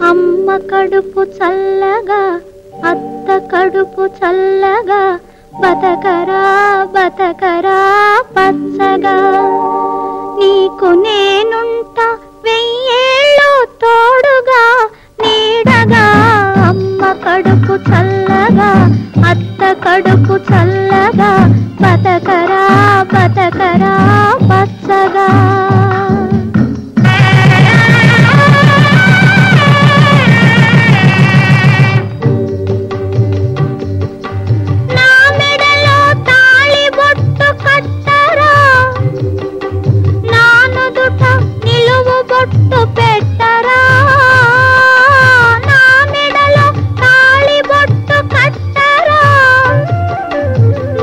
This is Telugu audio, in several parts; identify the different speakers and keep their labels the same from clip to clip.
Speaker 1: అమ్మ కడుపు చల్లగా అత్త కడుపు చల్లగా బతకరా బతకరా పచ్చగా. నీకు నేనుంటా వెయ్యేళ్ళు తోడుగా నీడగా. అమ్మ కడుపు చల్లగా అత్త కడుపు బొట్టు పెట్టరా? నా మెడలో తాళి బొట్టు కట్టరా?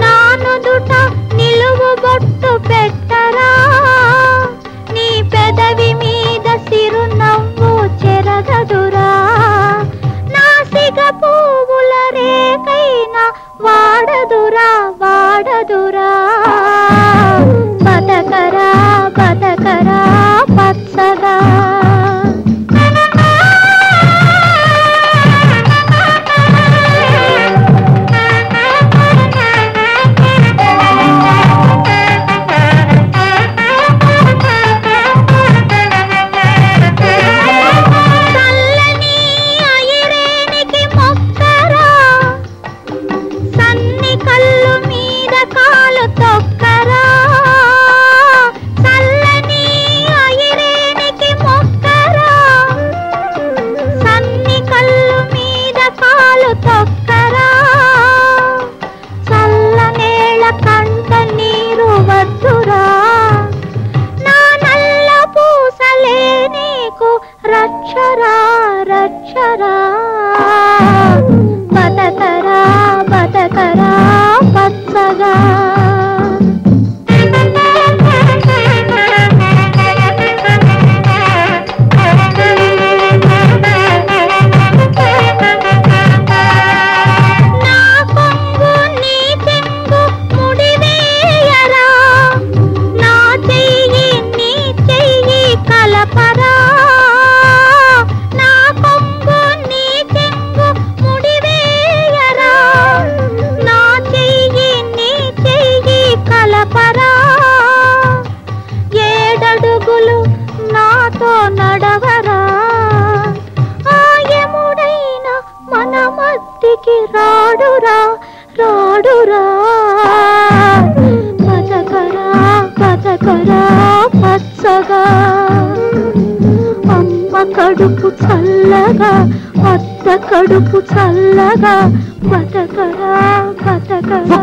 Speaker 1: నాను నుదుట నిలువు బొట్టు పెట్టరా? నీ పెదవి మీద సిరునవ్వు చెరగదురా? నా సిగ పువ్వుల రేకైనా వాడదురా వాడదురా? పాలు కాలు చల్ల చల్లనేళ్ళ కంట నీరు వద్దురా. కలపరా ఏడడుగులు నాతో నడవరా? ఆయముడైన మన మధ్యకి రాడురా రాడురా. బతకరా బతకరా పచ్చగా. అమ్మ కడుపు చల్లగా అత్త కడుపు చల్లగా. బతకరా బతకరా